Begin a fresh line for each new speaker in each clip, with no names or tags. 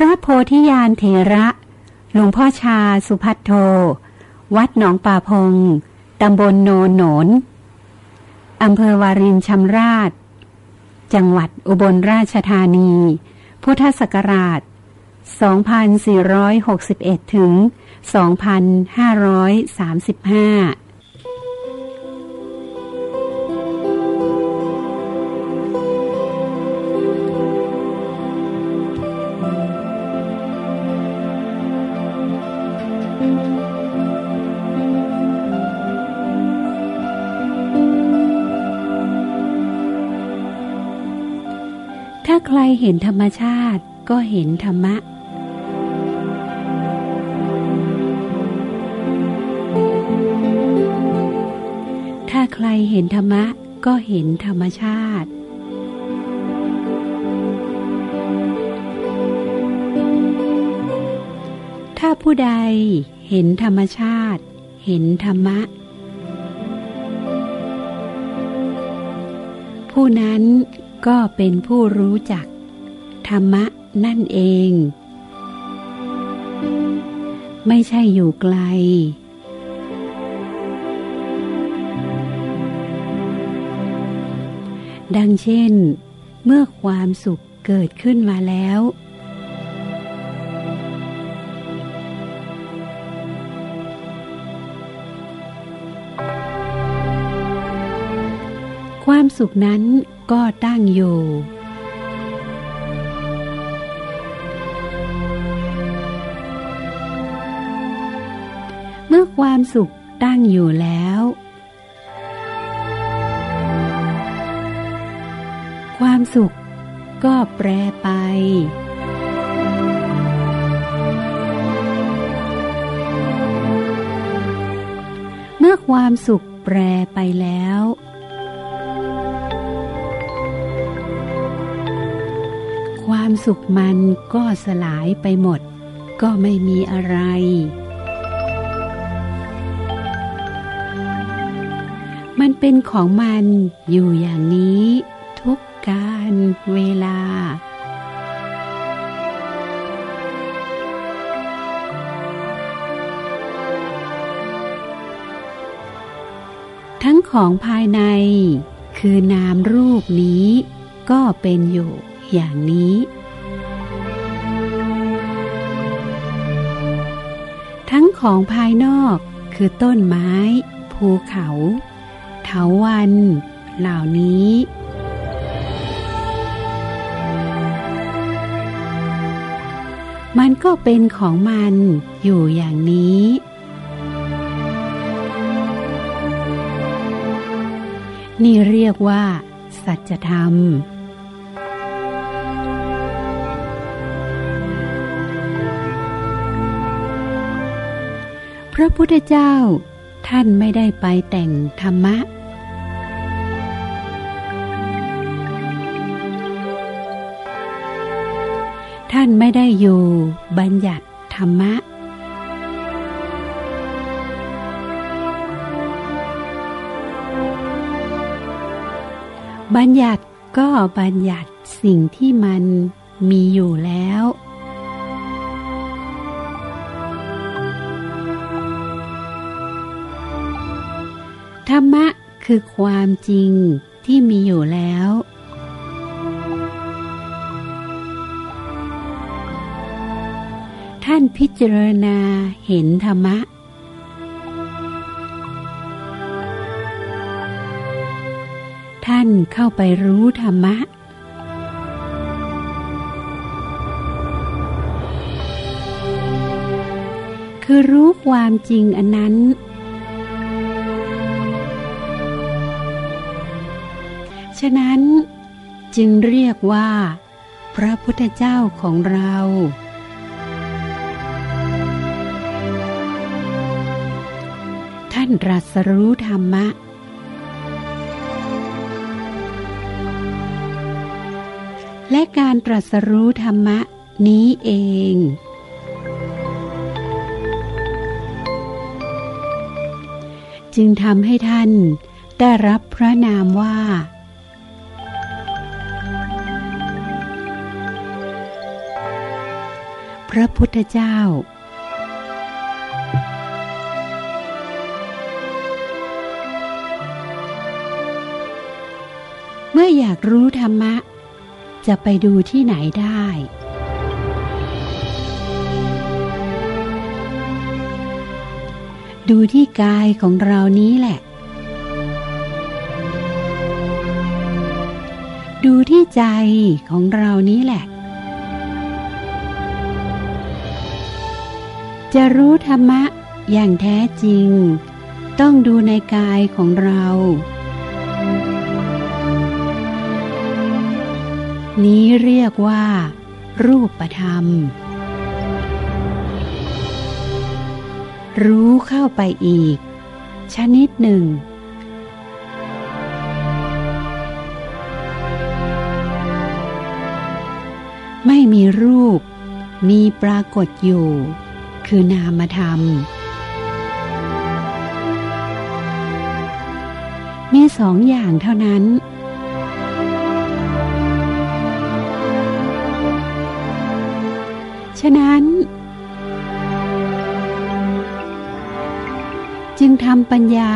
พระโพธิญาณเถระ หลวงพ่อชาสุพัทโท วัดหนองป่าพง ตำบลโนนโหนนอำเภอวารินชำราช จังหวัดอุบลราชธานี พุทธศักราช 2461 ถึง 2535 ใครเห็นธรรมชาติก็เห็นธรรมะถ้าใครเห็นธรรมะก็เห็นธรรมชาติ ถ้าผู้ใดเห็นธรรมชาติ เห็นธรรมะ ผู้นั้น ก็เป็นผู้รู้จัก ธรรมะนั่นเอง ไม่ใช่อยู่ไกล ดังเช่น เมื่อความสุขเกิดขึ้นมาแล้ว สุขนั้นก็ตั้งอยู่ เมื่อความสุขตั้งอยู่แล้ว ความสุขก็แปรไป เมื่อความสุขแปรไปแล้ว สุขมันก็สลายไปหมด ก็ไม่มีอะไร มันเป็นของมันอยู่อย่างนี้ ทุกการเวลาทั้งของภายใน คือนามรูปนี้ ก็เป็นอยู่อย่างนี้ ของภายนอกคือต้นไม้ ภูเขาเถาวันเหล่านี้ มันก็เป็นของมันอยู่อย่างนี้ นี่เรียกว่า สัจธรรม ระพุทธเจ้า ท่านไม่ได้ไปแต่งธรรมะ ท่านไม่ได้อยู่บัญญัติธรรมะ บัญญัติก็บัญญัติสิ่งที่มันมีอยู่แล้ว ธรรมะคือความจริงที่มีอยู่แล้ว ท่านพิจารณาเห็นธรรมะ ท่านเข้าไปรู้ธรรมะคือรู้ความจริงอันนั้น ฉะนั้นจึงเรียกว่า พระพุทธเจ้าของเรา ท่านตรัสรู้ธรรมะ และการตรัสรู้ธรรมะนี้เองจึงทำให้ท่านได้รับพระนามว่า พระพุทธเจ้า เมื่ออยากรู้ธรรมะ จะไปดูที่ไหนได้ดูที่กายของเรานี้แหละ ดูที่ใจของเรานี้แหละ จะรู้ธรรมะอย่างแท้จริง ต้องดูในกายของเรา นี้เรียกว่า รูปธรรม รู้เข้าไปอีก ชนิดหนึ่ง ไม่มีรูป มีปรากฏอยู่ คือนามธรรม มีสองอย่างเท่านั้น ฉะนั้น จึงทำปัญญา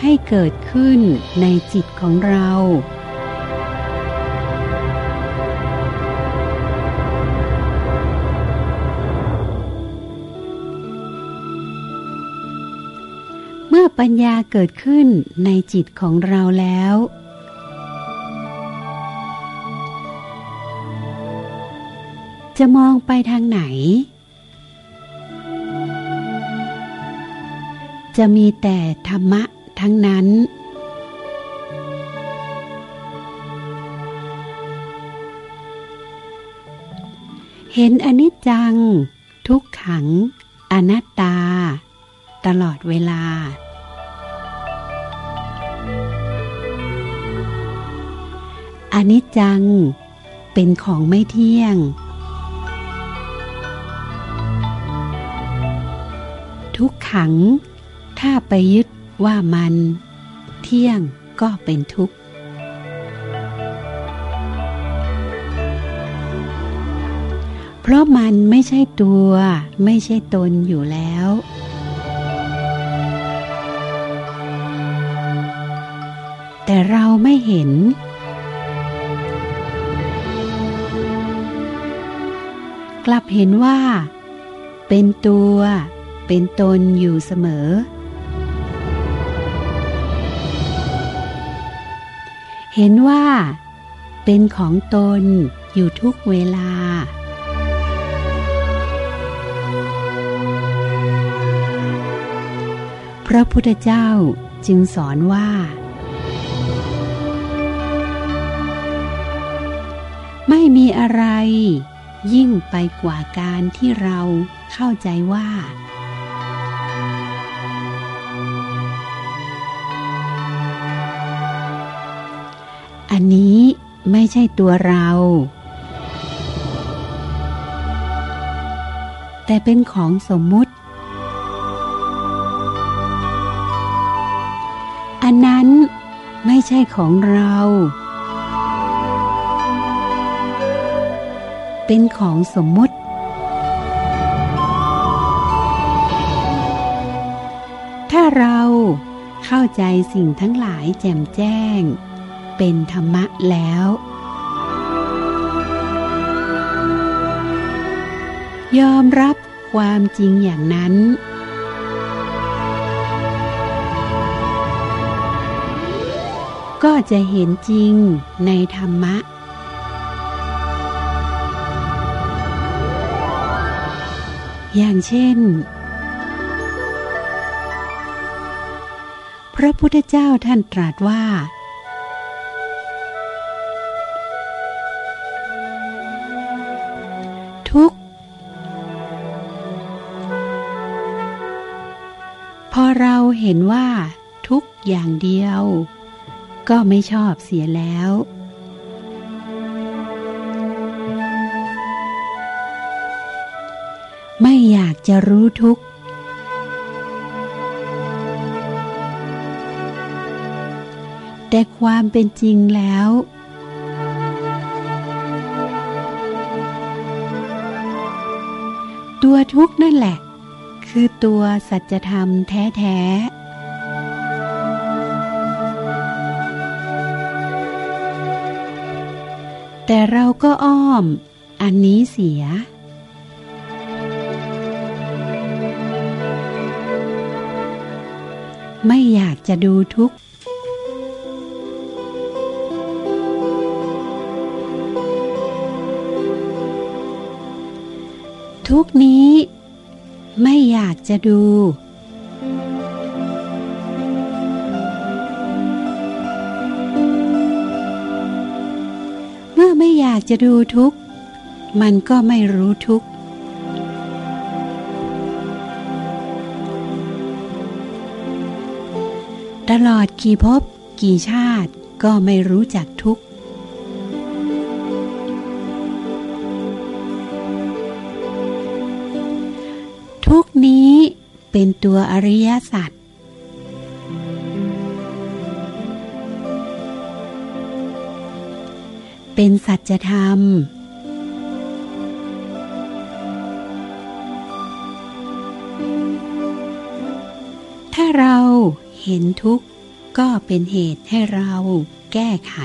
ให้เกิดขึ้นในจิตของเรา ปัญญาเกิดขึ้นในจิตของเราแล้ว จะมองไปทางไหน จะมีแต่ธรรมะทั้งนั้น เห็นอนิจจัง ทุกขัง อนัตตา ตลอดเวลา นิจจัง เป็นของไม่เที่ยง ทุกขัง ถ้าไปยึดว่ามัน เที่ยงก็เป็นทุกข์ เพราะมันไม่ใช่ตัว ไม่ใช่ตนอยู่แล้วแต่เราไม่เห็น กลับเห็นว่า เป็นตัว เป็นตนอยู่เสมอ เห็นว่า เป็นของตนอยู่ทุกเวลาพระพุทธเจ้าจึงสอนว่า ไม่มีอะไร ยิ่งไปกว่าการที่เราเข้าใจว่า อันนี้ไม่ใช่ตัวเรา แต่เป็นของสมมุติ อันนั้นไม่ใช่ของเรา เป็นของสมมุติ ถ้าเราเข้าใจสิ่งทั้งหลายแจ่มแจ้ง เป็นธรรมะแล้ว ยอมรับความจริงอย่างนั้นก็จะเห็นจริงในธรรมะ อย่างเช่น พระพุทธเจ้าท่านตรัสว่า ทุกพอเราเห็นว่าทุกอย่างเดียว ก็ไม่ชอบเสียแล้ว จะรู้ทุกข์ แต่ความเป็นจริงแล้ว ตัวทุกข์นั่นแหละ คือตัวสัจธรรมแท้ๆแต่เราก็อ้อม อันนี้เสีย ไม่อยากจะดูทุกข์ ทุกนี้ไม่อยากจะดู เมื่อไม่อยากจะดูทุกข์ มันก็ไม่รู้ทุกข์ ตลอดกี่ภพกี่ชาติก็ไม่รู้จักทุกข์ทุกนี้เป็นตัวอริยสัจเป็นสัจธรรม เห็นทุกข์ก็เป็นเหตุให้เราแก้ไข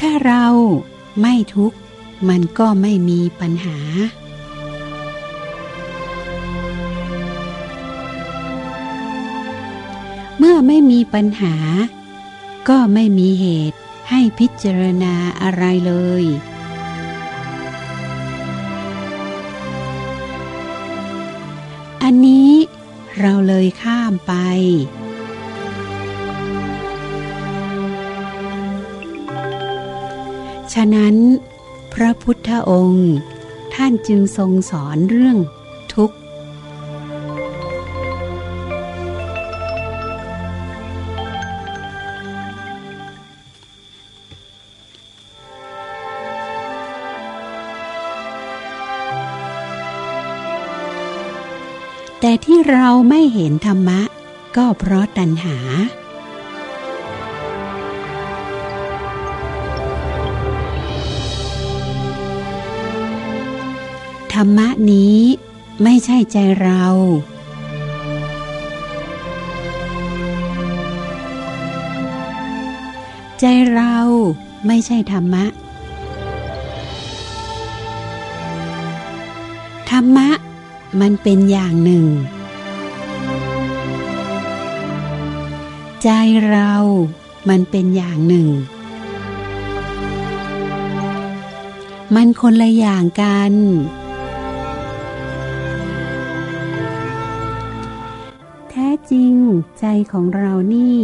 ถ้าเราไม่ทุกข์มันก็ไม่มีปัญหา ไม่มีปัญหา ก็ไม่มีเหตุให้พิจารณาอะไรเลย อันนี้เราเลยข้ามไป ฉะนั้น พระพุทธองค์ ท่านจึงทรงสอนเรื่อง แต่ที่เราไม่เห็นธรรมะ ก็เพราะตัณหา ธรรมะนี้ไม่ใช่ใจเรา ใจเราไม่ใช่ธรรมะ ธรรมะ มันเป็นอย่างหนึ่ง ใจเรามันเป็นอย่างหนึ่ง มันคนละอย่างกัน แท้จริงใจของเรานี่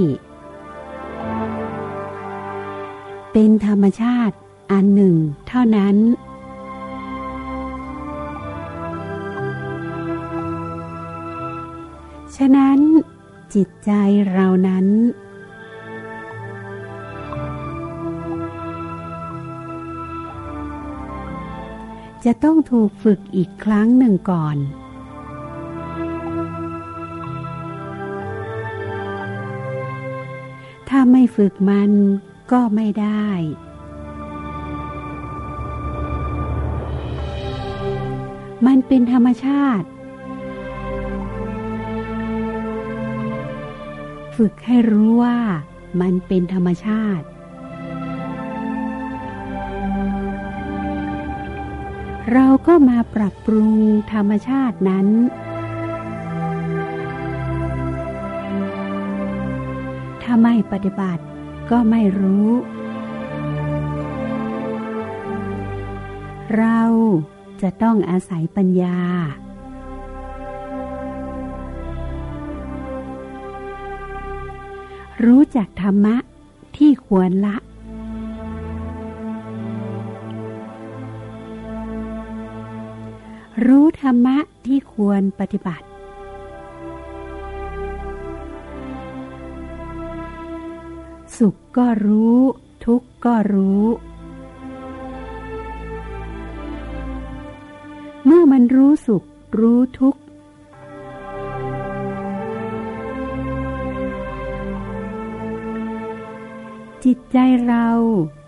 เป็นธรรมชาติอันหนึ่งเท่านั้น ฉะนั้นจิตใจเรานั้น จะต้องถูกฝึกอีกครั้งหนึ่งก่อน ถ้าไม่ฝึกมันก็ไม่ได้มันเป็นธรรมชาติ ฝึกให้รู้ว่ามันเป็นธรรมชาติ เราก็มาปรับปรุงธรรมชาตินั้น ถ้าไม่ปฏิบัติก็ไม่รู้ เราจะต้องอาศัยปัญญา รู้จักธรรมะที่ควรละ รู้ธรรมะที่ควรปฏิบัติ สุขก็รู้ ทุกข์ก็รู้ เมื่อมันรู้สุข รู้ทุกข์ จิตใจเรา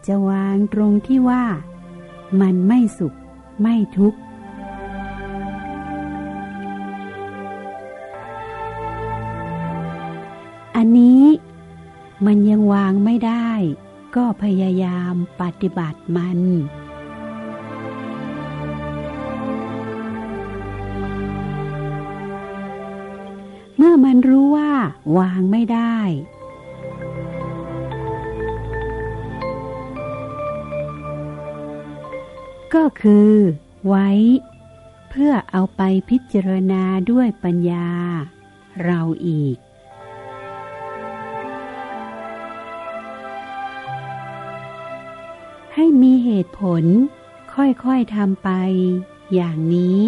จะวางตรงที่ว่า มันไม่สุขไม่ทุกข์อันนี้มันยังวางไม่ได้ ก็พยายามปฏิบัติมัน เมื่อมันรู้ว่าวางไม่ได้ ก็คือ ไว้ เพื่อเอาไปพิจารณาด้วยปัญญา เราอีก ให้มีเหตุผลค่อยๆทำไป อย่างนี้